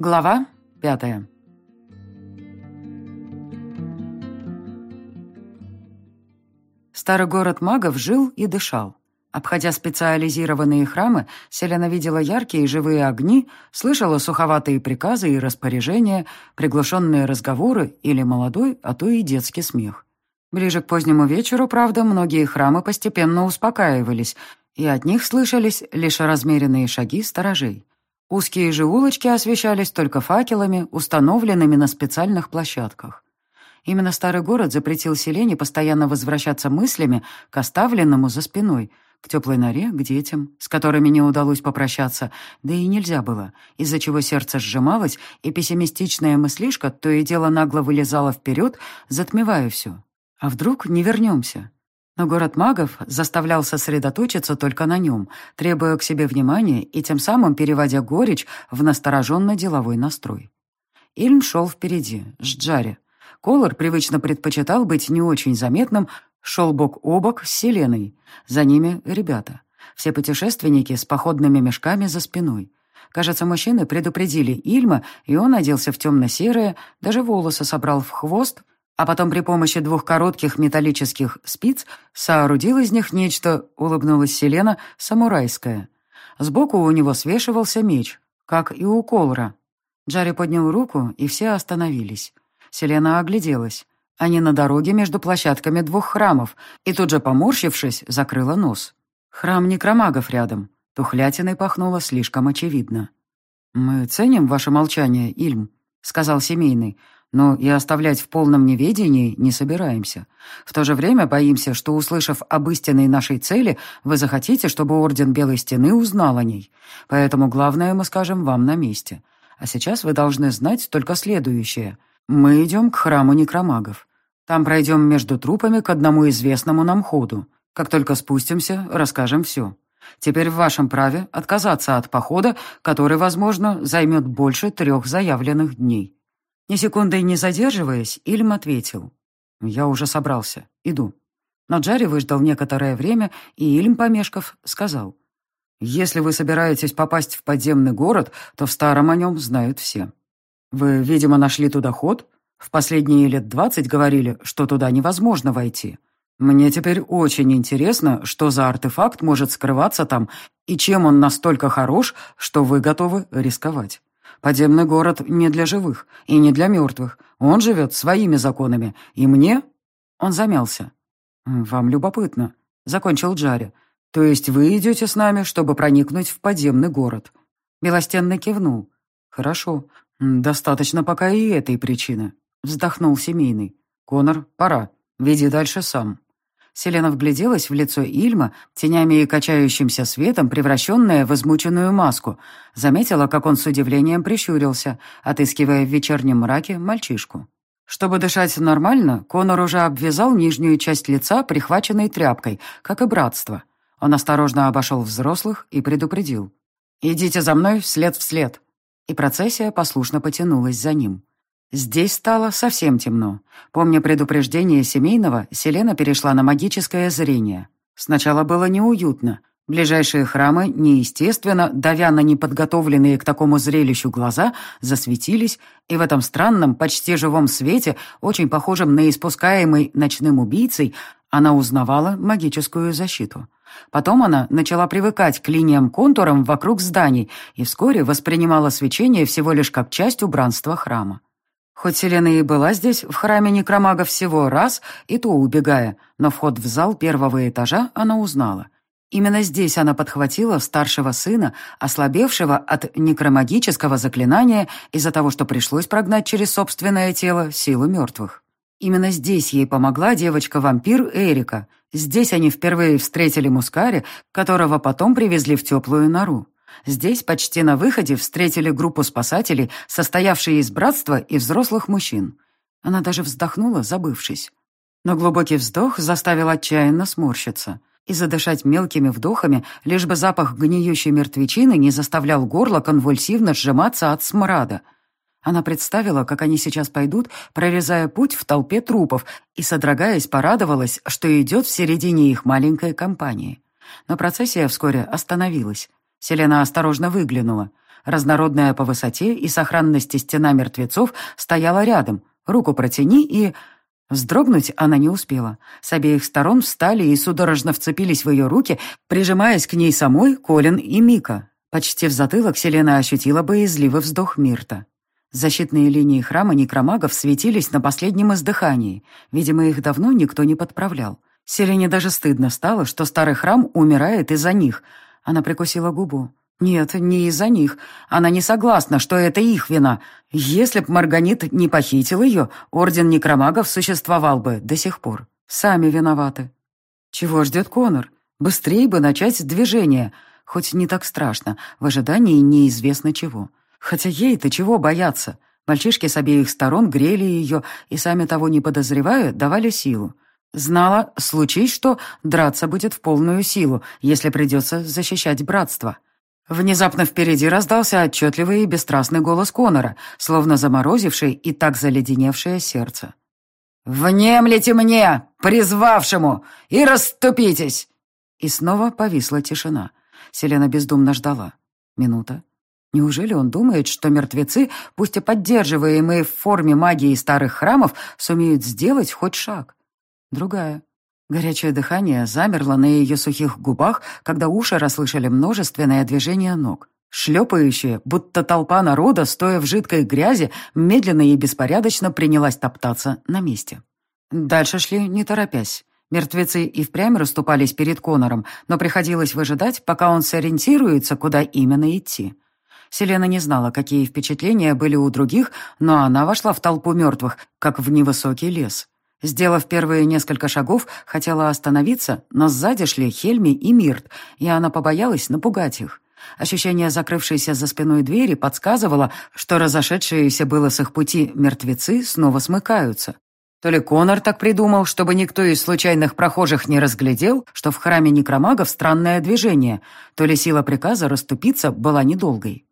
Глава пятая. Старый город магов жил и дышал. Обходя специализированные храмы, Селена видела яркие живые огни, слышала суховатые приказы и распоряжения, приглушенные разговоры или молодой, а то и детский смех. Ближе к позднему вечеру, правда, многие храмы постепенно успокаивались, и от них слышались лишь размеренные шаги сторожей. Узкие же улочки освещались только факелами, установленными на специальных площадках. Именно старый город запретил Селене постоянно возвращаться мыслями к оставленному за спиной – к теплой норе, к детям, с которыми не удалось попрощаться, да и нельзя было, из-за чего сердце сжималось, и пессимистичная мыслишка то и дело нагло вылезала вперед, затмевая все. А вдруг не вернемся? Но город магов заставлял сосредоточиться только на нем, требуя к себе внимания и тем самым переводя горечь в настороженно-деловой настрой. Ильм шел впереди, с Джари. Колор привычно предпочитал быть не очень заметным, Шел бок о бок с Селеной. За ними ребята. Все путешественники с походными мешками за спиной. Кажется, мужчины предупредили Ильма, и он оделся в темно-серое, даже волосы собрал в хвост, а потом при помощи двух коротких металлических спиц соорудил из них нечто, улыбнулась Селена, самурайское. Сбоку у него свешивался меч, как и у Колра. Джарри поднял руку, и все остановились. Селена огляделась. Они на дороге между площадками двух храмов, и тут же, поморщившись, закрыла нос. Храм некромагов рядом. Тухлятиной пахнуло слишком очевидно. «Мы ценим ваше молчание, Ильм», — сказал семейный, «но и оставлять в полном неведении не собираемся. В то же время боимся, что, услышав об истинной нашей цели, вы захотите, чтобы Орден Белой Стены узнал о ней. Поэтому главное мы скажем вам на месте. А сейчас вы должны знать только следующее. Мы идем к храму некромагов. Там пройдем между трупами к одному известному нам ходу. Как только спустимся, расскажем все. Теперь в вашем праве отказаться от похода, который, возможно, займет больше трех заявленных дней». Ни секундой не задерживаясь, Ильм ответил. «Я уже собрался. Иду». Но Джарри выждал некоторое время, и Ильм, помешков, сказал. «Если вы собираетесь попасть в подземный город, то в старом о нем знают все. Вы, видимо, нашли туда ход?» В последние лет двадцать говорили, что туда невозможно войти. Мне теперь очень интересно, что за артефакт может скрываться там и чем он настолько хорош, что вы готовы рисковать. Подземный город не для живых и не для мертвых. Он живет своими законами, и мне...» Он замялся. «Вам любопытно», — закончил Джари. «То есть вы идете с нами, чтобы проникнуть в подземный город?» Белостенный кивнул. «Хорошо. Достаточно пока и этой причины. Вздохнул семейный. «Конор, пора. Веди дальше сам». Селена вгляделась в лицо Ильма, тенями и качающимся светом, превращенное в измученную маску. Заметила, как он с удивлением прищурился, отыскивая в вечернем мраке мальчишку. Чтобы дышать нормально, Конор уже обвязал нижнюю часть лица, прихваченной тряпкой, как и братство. Он осторожно обошел взрослых и предупредил. «Идите за мной вслед вслед». И процессия послушно потянулась за ним. Здесь стало совсем темно. Помня предупреждение семейного, Селена перешла на магическое зрение. Сначала было неуютно. Ближайшие храмы, неестественно, давя на неподготовленные к такому зрелищу глаза, засветились, и в этом странном, почти живом свете, очень похожем на испускаемый ночным убийцей, она узнавала магическую защиту. Потом она начала привыкать к линиям-контурам вокруг зданий и вскоре воспринимала свечение всего лишь как часть убранства храма. Хоть Селена и была здесь, в храме некромага всего раз, и то убегая, но вход в зал первого этажа она узнала. Именно здесь она подхватила старшего сына, ослабевшего от некромагического заклинания из-за того, что пришлось прогнать через собственное тело силу мертвых. Именно здесь ей помогла девочка-вампир Эрика. Здесь они впервые встретили Мускари, которого потом привезли в теплую нору. Здесь почти на выходе встретили группу спасателей, состоявшие из братства и взрослых мужчин. Она даже вздохнула, забывшись. Но глубокий вздох заставил отчаянно сморщиться и задышать мелкими вдохами, лишь бы запах гниющей мертвечины не заставлял горло конвульсивно сжиматься от смрада. Она представила, как они сейчас пойдут, прорезая путь в толпе трупов, и, содрогаясь, порадовалась, что идет в середине их маленькой компании. Но процессия вскоре остановилась. Селена осторожно выглянула. Разнородная по высоте и сохранности стена мертвецов стояла рядом. Руку протяни и... Вздрогнуть она не успела. С обеих сторон встали и судорожно вцепились в ее руки, прижимаясь к ней самой Колин и Мика. Почти в затылок Селена ощутила боязливый вздох Мирта. Защитные линии храма некромагов светились на последнем издыхании. Видимо, их давно никто не подправлял. Селене даже стыдно стало, что старый храм умирает из-за них. Она прикусила губу. Нет, не из-за них. Она не согласна, что это их вина. Если б Марганит не похитил ее, Орден Некромагов существовал бы до сих пор. Сами виноваты. Чего ждет Конор? Быстрее бы начать движение. Хоть не так страшно, в ожидании неизвестно чего. Хотя ей-то чего бояться? Мальчишки с обеих сторон грели ее и, сами того не подозревая, давали силу. Знала, случись что, драться будет в полную силу, если придется защищать братство. Внезапно впереди раздался отчетливый и бесстрастный голос Конора, словно заморозивший и так заледеневшее сердце. «Внемлите мне, призвавшему, и расступитесь!» И снова повисла тишина. Селена бездумно ждала. Минута, Неужели он думает, что мертвецы, пусть и поддерживаемые в форме магии старых храмов, сумеют сделать хоть шаг? Другая. Горячее дыхание замерло на ее сухих губах, когда уши расслышали множественное движение ног. Шлепающая, будто толпа народа, стоя в жидкой грязи, медленно и беспорядочно принялась топтаться на месте. Дальше шли, не торопясь. Мертвецы и впрямь расступались перед Конором, но приходилось выжидать, пока он сориентируется, куда именно идти. Селена не знала, какие впечатления были у других, но она вошла в толпу мертвых, как в невысокий лес. Сделав первые несколько шагов, хотела остановиться, но сзади шли Хельми и Мирт, и она побоялась напугать их. Ощущение закрывшейся за спиной двери подсказывало, что разошедшиеся было с их пути мертвецы снова смыкаются. То ли Конор так придумал, чтобы никто из случайных прохожих не разглядел, что в храме некромагов странное движение, то ли сила приказа расступиться была недолгой.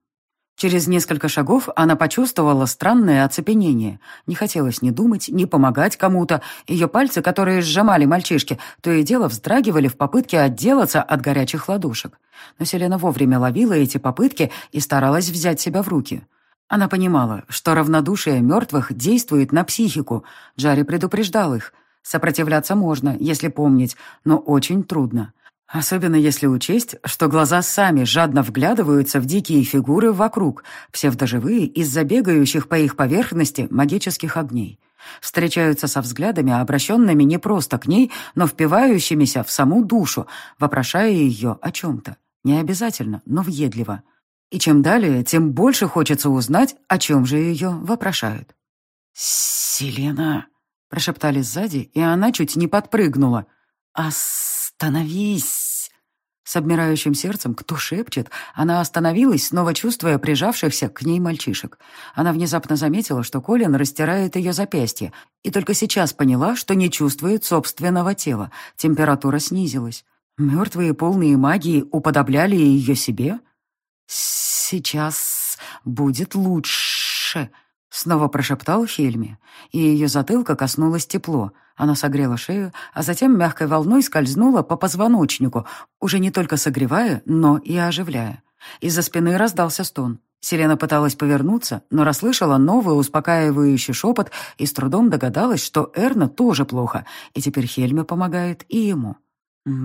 Через несколько шагов она почувствовала странное оцепенение. Не хотелось ни думать, ни помогать кому-то. Ее пальцы, которые сжимали мальчишки, то и дело вздрагивали в попытке отделаться от горячих ладошек. Но Селена вовремя ловила эти попытки и старалась взять себя в руки. Она понимала, что равнодушие мертвых действует на психику. Джарри предупреждал их. Сопротивляться можно, если помнить, но очень трудно. Особенно если учесть, что глаза сами жадно вглядываются в дикие фигуры вокруг, псевдоживые из-за бегающих по их поверхности магических огней. Встречаются со взглядами, обращенными не просто к ней, но впивающимися в саму душу, вопрошая ее о чем-то. Не обязательно, но въедливо. И чем далее, тем больше хочется узнать, о чем же ее вопрошают. «Селена!» — прошептали сзади, и она чуть не подпрыгнула. «Остановись!» С обмирающим сердцем, кто шепчет, она остановилась, снова чувствуя прижавшихся к ней мальчишек. Она внезапно заметила, что Колин растирает ее запястье, и только сейчас поняла, что не чувствует собственного тела. Температура снизилась. Мертвые, полные магии, уподобляли ее себе? «Сейчас будет лучше», — снова прошептал Хельми, и ее затылка коснулось тепло — она согрела шею, а затем мягкой волной скользнула по позвоночнику, уже не только согревая, но и оживляя. Из-за спины раздался стон. Селена пыталась повернуться, но расслышала новый успокаивающий шепот и с трудом догадалась, что Эрна тоже плохо, и теперь Хельме помогает и ему.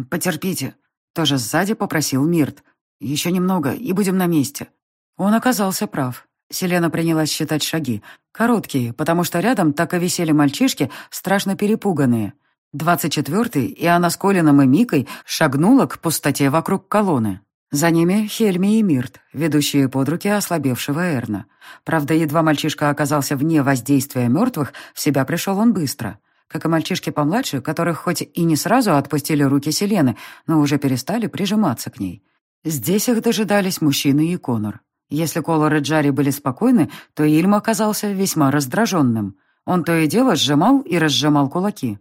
«Потерпите», — тоже сзади попросил Мирт. «Еще немного, и будем на месте». Он оказался прав. Селена принялась считать шаги. Короткие, потому что рядом так и висели мальчишки, страшно перепуганные. Двадцать четвертый, и она с Колином и Микой шагнула к пустоте вокруг колонны. За ними Хельми и Мирт, ведущие под руки ослабевшего Эрна. Правда, едва мальчишка оказался вне воздействия мертвых, в себя пришел он быстро. Как и мальчишки помладше, которых хоть и не сразу отпустили руки Селены, но уже перестали прижиматься к ней. Здесь их дожидались мужчины и Конор. Если Колор и Джари были спокойны, то Ильм оказался весьма раздраженным. Он то и дело сжимал и разжимал кулаки.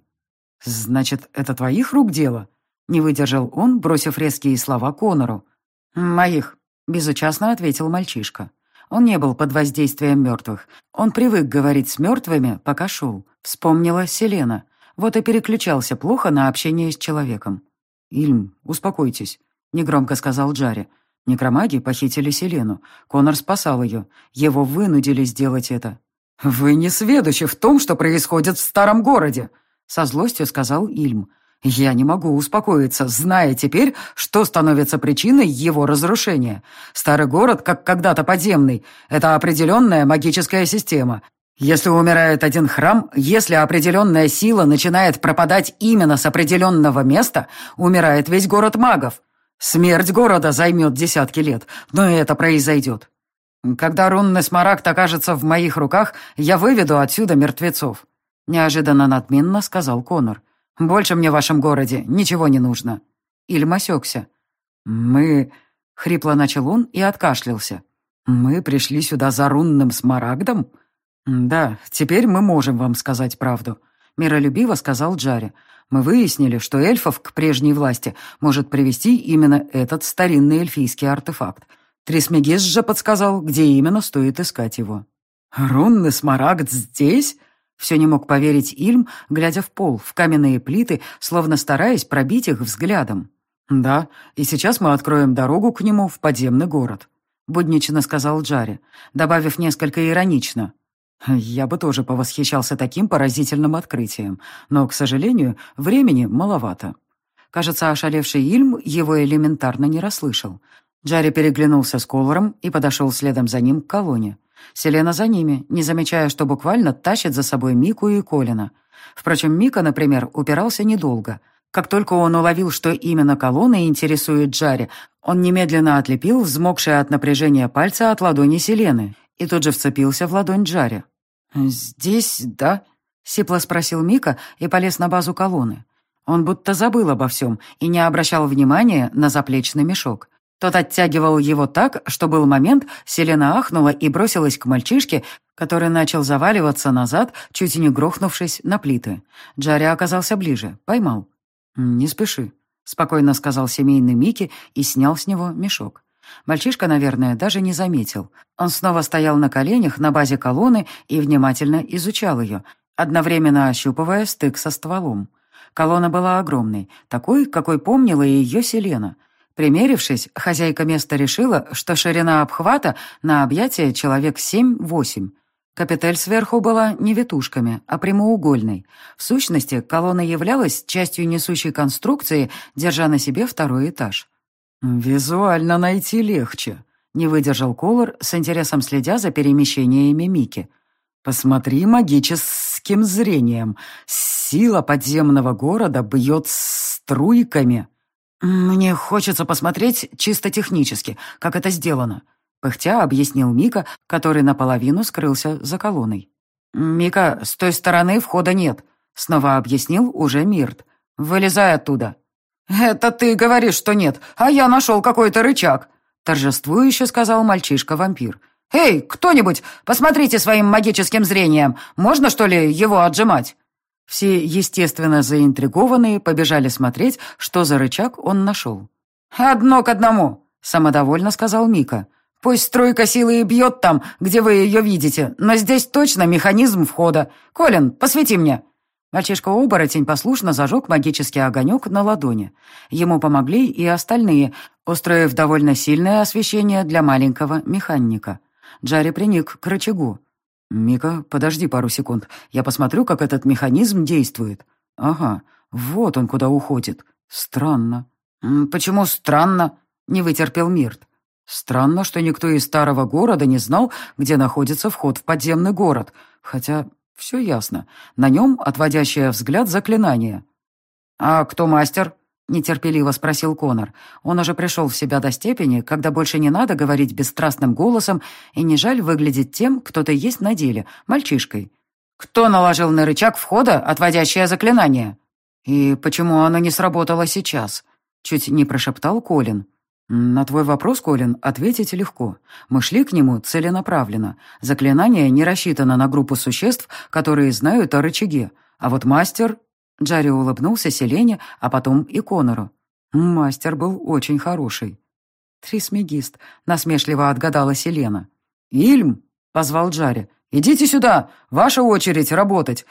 «Значит, это твоих рук дело?» Не выдержал он, бросив резкие слова Конору. «Моих», — безучастно ответил мальчишка. Он не был под воздействием мертвых. Он привык говорить с мертвыми, пока шел. Вспомнила Селена. Вот и переключался плохо на общение с человеком. «Ильм, успокойтесь», — негромко сказал Джари. Некромаги похитили Селену. Конор спасал ее. Его вынудили сделать это. «Вы не сведущи в том, что происходит в старом городе», — со злостью сказал Ильм. «Я не могу успокоиться, зная теперь, что становится причиной его разрушения. Старый город, как когда-то подземный, это определенная магическая система. Если умирает один храм, если определенная сила начинает пропадать именно с определенного места, умирает весь город магов. Смерть города займет десятки лет, но это произойдет. Когда рунный смарагд окажется в моих руках, я выведу отсюда мертвецов», — неожиданно надменно сказал Конор. «Больше мне в вашем городе ничего не нужно». Ильм осекся. «Мы...» — хрипло начал он и откашлялся. «Мы пришли сюда за рунным смарагдом?» «Да, теперь мы можем вам сказать правду», — миролюбиво сказал Джари. «Мы выяснили, что эльфов к прежней власти может привести именно этот старинный эльфийский артефакт. Трисмегис же подсказал, где именно стоит искать его». «Рунный смарагд здесь?» Все не мог поверить Ильм, глядя в пол, в каменные плиты, словно стараясь пробить их взглядом. «Да, и сейчас мы откроем дорогу к нему в подземный город», — буднично сказал Джари, добавив несколько иронично. Я бы тоже повосхищался таким поразительным открытием, но, к сожалению, времени маловато. Кажется, ошалевший Ильм его элементарно не расслышал. Джарри переглянулся с Колором и подошел следом за ним к колонне. Селена за ними, не замечая, что буквально тащит за собой Мику и Колина. Впрочем, Мика, например, упирался недолго. Как только он уловил, что именно колонна интересует Джарри, он немедленно отлепил взмокшие от напряжения пальцы от ладони Селены и тут же вцепился в ладонь Джарри. «Здесь, да?» — сипло спросил Мика и полез на базу колонны. Он будто забыл обо всем и не обращал внимания на заплечный мешок. Тот оттягивал его так, что был момент, Селена ахнула и бросилась к мальчишке, который начал заваливаться назад, чуть не грохнувшись на плиты. Джарри оказался ближе, поймал. «Не спеши», — спокойно сказал семейный Микки и снял с него мешок. Мальчишка, наверное, даже не заметил. Он снова стоял на коленях на базе колонны и внимательно изучал ее, одновременно ощупывая стык со стволом. Колонна была огромной, такой, какой помнила ее Селена. Примерившись, хозяйка места решила, что ширина обхвата на объятие человек семь-восемь. Капитель сверху была не витушками, а прямоугольной. В сущности, колонна являлась частью несущей конструкции, держа на себе второй этаж. «Визуально найти легче», — не выдержал Колор, с интересом следя за перемещениями Мики. «Посмотри магическим зрением. Сила подземного города бьет струйками». «Мне хочется посмотреть чисто технически, как это сделано», — пыхтя объяснил Мика, который наполовину скрылся за колонной. «Мика, с той стороны входа нет», — снова объяснил уже Мирт. «Вылезай оттуда». «Это ты говоришь, что нет, а я нашел какой-то рычаг», торжествующе сказал мальчишка-вампир. «Эй, кто-нибудь, посмотрите своим магическим зрением, можно, что ли, его отжимать?» Все, естественно, заинтригованные, побежали смотреть, что за рычаг он нашел. «Одно к одному», — самодовольно сказал Мика. «Пусть струйка силы и бьет там, где вы ее видите, но здесь точно механизм входа. Колин, посвети мне». Мальчишка-оборотень послушно зажег магический огонек на ладони. Ему помогли и остальные, устроив довольно сильное освещение для маленького механика. Джарри приник к рычагу. «Мика, подожди пару секунд. Я посмотрю, как этот механизм действует. Ага, вот он куда уходит. Странно». «Почему странно?» — не вытерпел Мирт. «Странно, что никто из старого города не знал, где находится вход в подземный город. Хотя все ясно. На нем отводящее взгляд заклинание. «А кто мастер?» — нетерпеливо спросил Конор. Он уже пришел в себя до степени, когда больше не надо говорить бесстрастным голосом и не жаль выглядеть тем, кто ты есть на деле, мальчишкой. «Кто наложил на рычаг входа отводящее заклинание?» «И почему оно не сработало сейчас?» — чуть не прошептал Колин. «На твой вопрос, Колин, ответить легко. Мы шли к нему целенаправленно. Заклинание не рассчитано на группу существ, которые знают о рычаге. А вот мастер...» Джарри улыбнулся Селене, а потом и Конору. Мастер был очень хороший. «Трисмегист», — насмешливо отгадала Селена. «Ильм», — позвал Джарри, — «идите сюда, ваша очередь работать.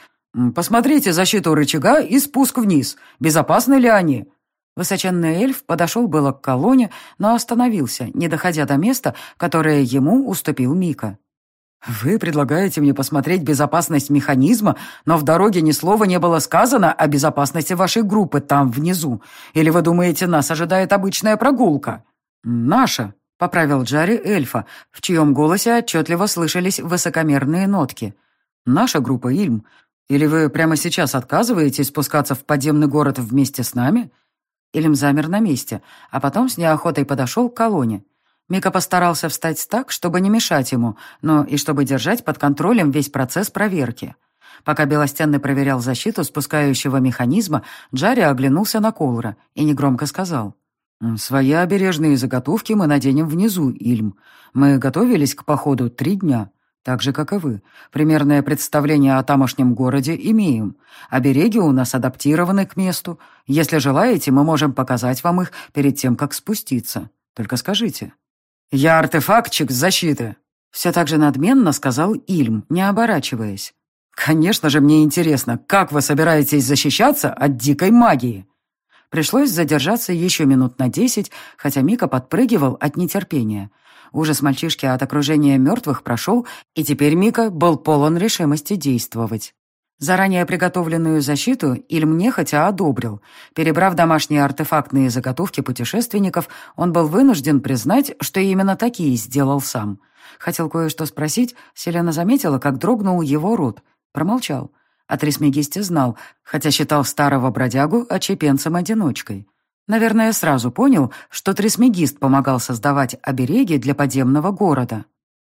Посмотрите защиту рычага и спуск вниз. Безопасны ли они?» Высоченный эльф подошел было к колонне, но остановился, не доходя до места, которое ему уступил Мика. «Вы предлагаете мне посмотреть безопасность механизма, но в дороге ни слова не было сказано о безопасности вашей группы там, внизу. Или вы думаете, нас ожидает обычная прогулка?» «Наша», — поправил Джарри эльфа, в чьем голосе отчетливо слышались высокомерные нотки. «Наша группа Ильм. Или вы прямо сейчас отказываетесь спускаться в подземный город вместе с нами?» Ильм замер на месте, а потом с неохотой подошел к колонне. Мика постарался встать так, чтобы не мешать ему, но и чтобы держать под контролем весь процесс проверки. Пока Белостенный проверял защиту спускающего механизма, Джарри оглянулся на Колора и негромко сказал. «Свои обережные заготовки мы наденем внизу, Ильм. Мы готовились к походу три дня, так же, как и вы. Примерное представление о тамошнем городе имеем. Обереги у нас адаптированы к месту. Если желаете, мы можем показать вам их перед тем, как спуститься. Только скажите». «Я артефактчик защиты», — все так же надменно сказал Ильм, не оборачиваясь. «Конечно же, мне интересно, как вы собираетесь защищаться от дикой магии?» Пришлось задержаться еще минут на десять, хотя Мика подпрыгивал от нетерпения. Ужас мальчишки от окружения мертвых прошел, и теперь Мика был полон решимости действовать. Заранее приготовленную защиту Ильм нехотя одобрил. Перебрав домашние артефактные заготовки путешественников, он был вынужден признать, что именно такие сделал сам. Хотел кое-что спросить, Селена заметила, как дрогнул его рот. Промолчал. О Трисмегисте знал, хотя считал старого бродягу очепенцем-одиночкой. Наверное, сразу понял, что Трисмегист помогал создавать обереги для подземного города.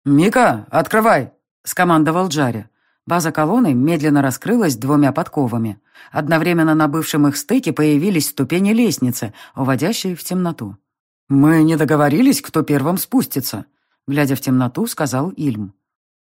«Мика, открывай!» — скомандовал Джаре. База колонны медленно раскрылась двумя подковами. Одновременно на бывшем их стыке появились ступени лестницы, уводящие в темноту. «Мы не договорились, кто первым спустится», — глядя в темноту, сказал Ильм.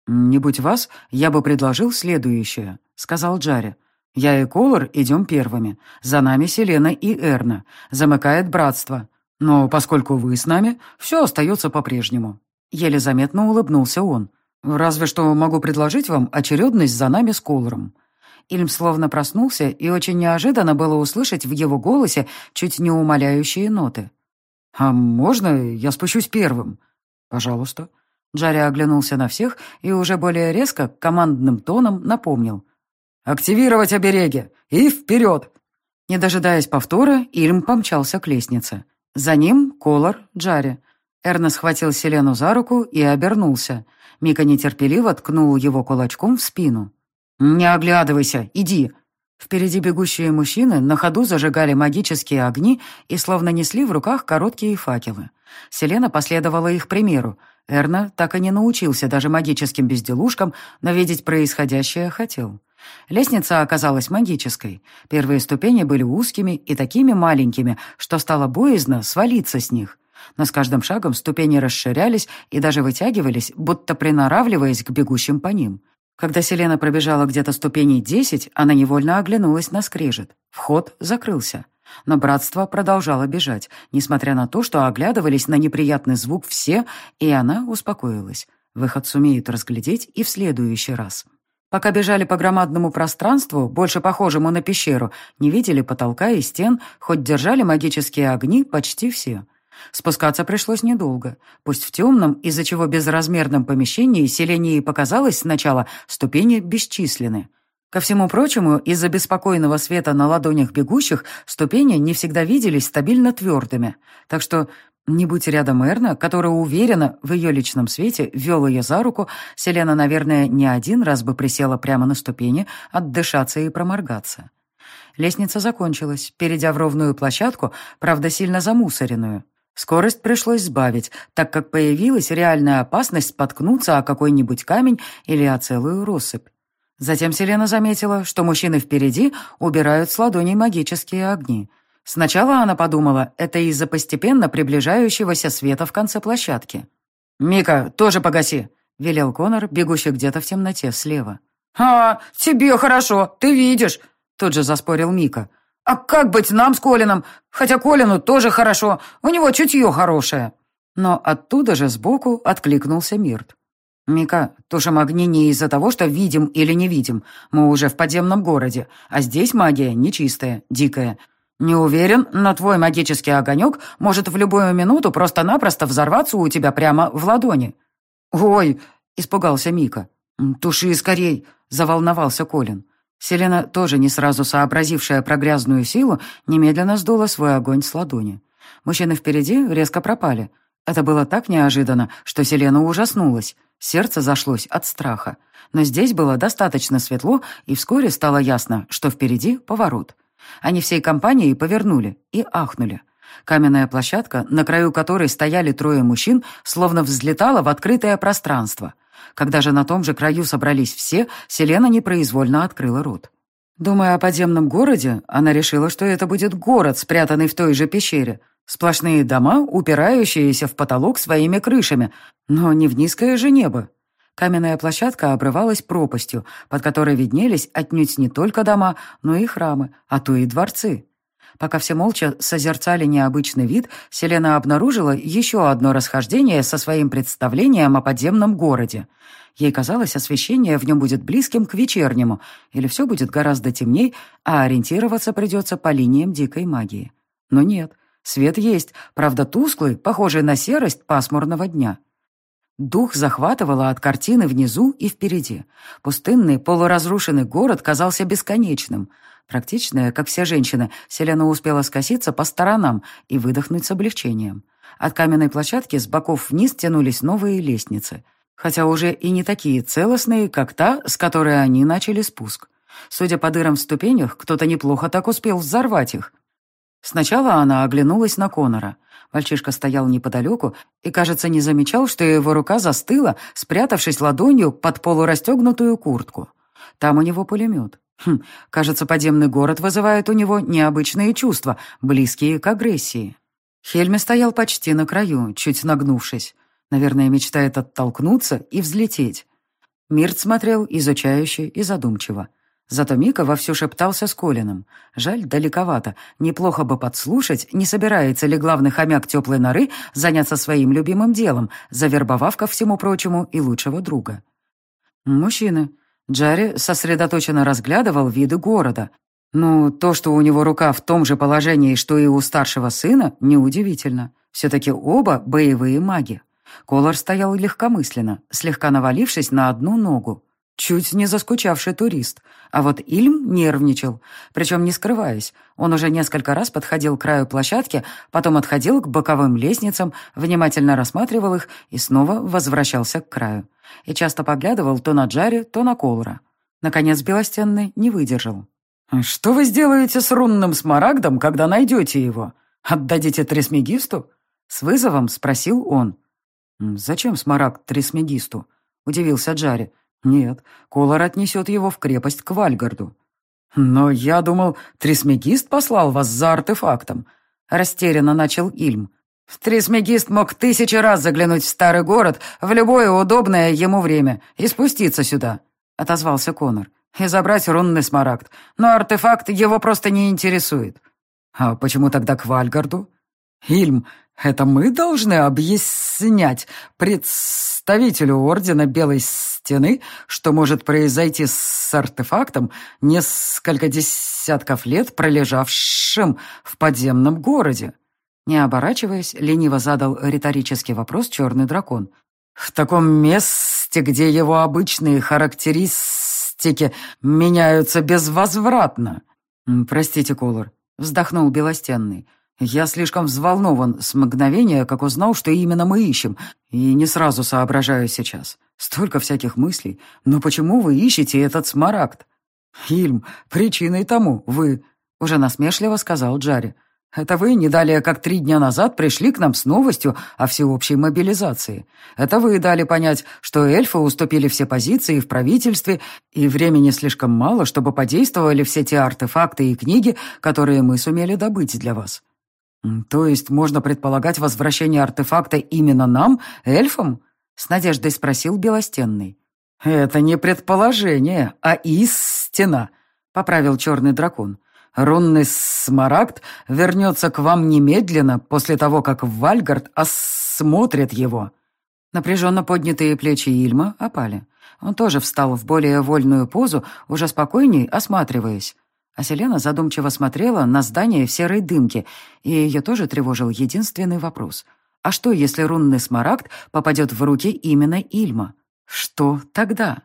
«Не будь вас, я бы предложил следующее», — сказал Джаре. «Я и Колор идем первыми. За нами Селена и Эрна. Замыкает братство. Но поскольку вы с нами, все остается по-прежнему». Еле заметно улыбнулся он. «Разве что могу предложить вам очередность за нами с Колором». Ильм словно проснулся, и очень неожиданно было услышать в его голосе чуть не умоляющие ноты. «А можно я спущусь первым?» «Пожалуйста». Джарри оглянулся на всех и уже более резко, командным тоном напомнил. «Активировать обереги! И вперед!» Не дожидаясь повтора, Ильм помчался к лестнице. За ним Колор, Джарри. Эрна схватил Селену за руку и обернулся — Мика нетерпеливо ткнул его кулачком в спину. «Не оглядывайся, иди!» Впереди бегущие мужчины на ходу зажигали магические огни и словно несли в руках короткие факелы. Селена последовала их примеру. Эрна так и не научился даже магическим безделушкам, но видеть происходящее хотел. Лестница оказалась магической. Первые ступени были узкими и такими маленькими, что стало боязно свалиться с них. Но с каждым шагом ступени расширялись и даже вытягивались, будто приноравливаясь к бегущим по ним. Когда Селена пробежала где-то ступеней десять, она невольно оглянулась на скрежет. Вход закрылся. Но братство продолжало бежать, несмотря на то, что оглядывались на неприятный звук все, и она успокоилась. Выход сумеют разглядеть и в следующий раз. Пока бежали по громадному пространству, больше похожему на пещеру, не видели потолка и стен, хоть держали магические огни почти все. Спускаться пришлось недолго. Пусть в темном, из-за чего безразмерном помещении селении показалось сначала, ступени бесчисленны. Ко всему прочему, из-за беспокойного света на ладонях бегущих ступени не всегда виделись стабильно твердыми. Так что, не будь рядом Эрна, которая уверенно в ее личном свете вел ее за руку, Селена, наверное, не один раз бы присела прямо на ступени, отдышаться и проморгаться. Лестница закончилась, перейдя в ровную площадку, правда, сильно замусоренную. Скорость пришлось сбавить, так как появилась реальная опасность споткнуться о какой-нибудь камень или о целую россыпь. Затем Селена заметила, что мужчины впереди убирают с ладоней магические огни. Сначала она подумала, это из-за постепенно приближающегося света в конце площадки. «Мика, тоже погаси!» — велел Конор, бегущий где-то в темноте слева. «А, тебе хорошо, ты видишь!» — тут же заспорил Мика. «А как быть нам с Колином? Хотя Колину тоже хорошо, у него чутье хорошее». Но оттуда же сбоку откликнулся Мирт. «Мика, тушим огни не из-за того, что видим или не видим. Мы уже в подземном городе, а здесь магия нечистая, дикая. «Не уверен, но твой магический огонек может в любую минуту просто-напросто взорваться у тебя прямо в ладони». «Ой!» — испугался Мика. «Туши скорей!» — заволновался Колин. Селена, тоже не сразу сообразившая про грязную силу, немедленно сдула свой огонь с ладони. Мужчины впереди резко пропали. Это было так неожиданно, что Селена ужаснулась. Сердце зашлось от страха. Но здесь было достаточно светло, и вскоре стало ясно, что впереди поворот. Они всей компанией повернули и ахнули. Каменная площадка, на краю которой стояли трое мужчин, словно взлетала в открытое пространство. Когда же на том же краю собрались все, Селена непроизвольно открыла рот. Думая о подземном городе, она решила, что это будет город, спрятанный в той же пещере. Сплошные дома, упирающиеся в потолок своими крышами, но не в низкое же небо. Каменная площадка обрывалась пропастью, под которой виднелись отнюдь не только дома, но и храмы, а то и дворцы. Пока все молча созерцали необычный вид, Селена обнаружила еще одно расхождение со своим представлением о подземном городе. Ей казалось, освещение в нем будет близким к вечернему, или все будет гораздо темней, а ориентироваться придется по линиям дикой магии. Но нет, свет есть, правда тусклый, похожий на серость пасмурного дня. Дух захватывало от картины внизу и впереди. Пустынный, полуразрушенный город казался бесконечным. Практичная, как все женщины, Селена успела скоситься по сторонам и выдохнуть с облегчением. От каменной площадки с боков вниз тянулись новые лестницы, хотя уже и не такие целостные, как та, с которой они начали спуск. Судя по дырам в ступенях, кто-то неплохо так успел взорвать их. Сначала она оглянулась на Конора — Мальчишка стоял неподалеку и, кажется, не замечал, что его рука застыла, спрятавшись ладонью под полурастегнутую куртку. Там у него пулемет. Хм, кажется, подземный город вызывает у него необычные чувства, близкие к агрессии. Хельме стоял почти на краю, чуть нагнувшись. Наверное, мечтает оттолкнуться и взлететь. Мирт смотрел изучающе и задумчиво. Зато Мика вовсю шептался с Колином. Жаль, далековато. Неплохо бы подслушать, не собирается ли главный хомяк теплой норы заняться своим любимым делом, завербовав ко всему прочему и лучшего друга. Мужчины. Джарри сосредоточенно разглядывал виды города. Ну, то, что у него рука в том же положении, что и у старшего сына, неудивительно. Все-таки оба боевые маги. Колор стоял легкомысленно, слегка навалившись на одну ногу. Чуть не заскучавший турист. А вот Ильм нервничал, причем не скрываясь. Он уже несколько раз подходил к краю площадки, потом отходил к боковым лестницам, внимательно рассматривал их и снова возвращался к краю. И часто поглядывал то на Джаре, то на Колора. Наконец Белостенный не выдержал. «Что вы сделаете с рунным смарагдом, когда найдете его? Отдадите Трисмегисту?» С вызовом спросил он. «Зачем смарагд Трисмегисту?» — удивился Джаре. «Нет, Колор отнесет его в крепость к Вальгарду». «Но я думал, Трисмегист послал вас за артефактом», — растерянно начал Ильм. «Трисмегист мог тысячи раз заглянуть в старый город в любое удобное ему время и спуститься сюда», — отозвался Конор, «и забрать рунный смарагд, но артефакт его просто не интересует». «А почему тогда к Вальгарду?» «Ильм, это мы должны объяснять представителю Ордена Белой Стены, что может произойти с артефактом, несколько десятков лет пролежавшим в подземном городе. Не оборачиваясь, лениво задал риторический вопрос черный дракон. «В таком месте, где его обычные характеристики меняются безвозвратно». «Простите, Колор», — вздохнул Белостенный. Я слишком взволнован с мгновения, как узнал, что именно мы ищем, и не сразу соображаю сейчас. Столько всяких мыслей. Но почему вы ищете этот смарагд? Хильм, причиной тому вы, уже насмешливо сказал Джарри. Это вы не далее, как три дня назад, пришли к нам с новостью о всеобщей мобилизации. Это вы дали понять, что эльфы уступили все позиции в правительстве, и времени слишком мало, чтобы подействовали все те артефакты и книги, которые мы сумели добыть для вас. «То есть можно предполагать возвращение артефакта именно нам, эльфам?» — с надеждой спросил Белостенный. «Это не предположение, а истина», — поправил черный дракон. «Рунный смарагд вернется к вам немедленно после того, как Вальгард осмотрит его». Напряженно поднятые плечи Ильма опали. Он тоже встал в более вольную позу, уже спокойней осматриваясь. А Селена задумчиво смотрела на здание в серой дымке, и ее тоже тревожил единственный вопрос. А что, если рунный смарагд попадет в руки именно Ильма? Что тогда?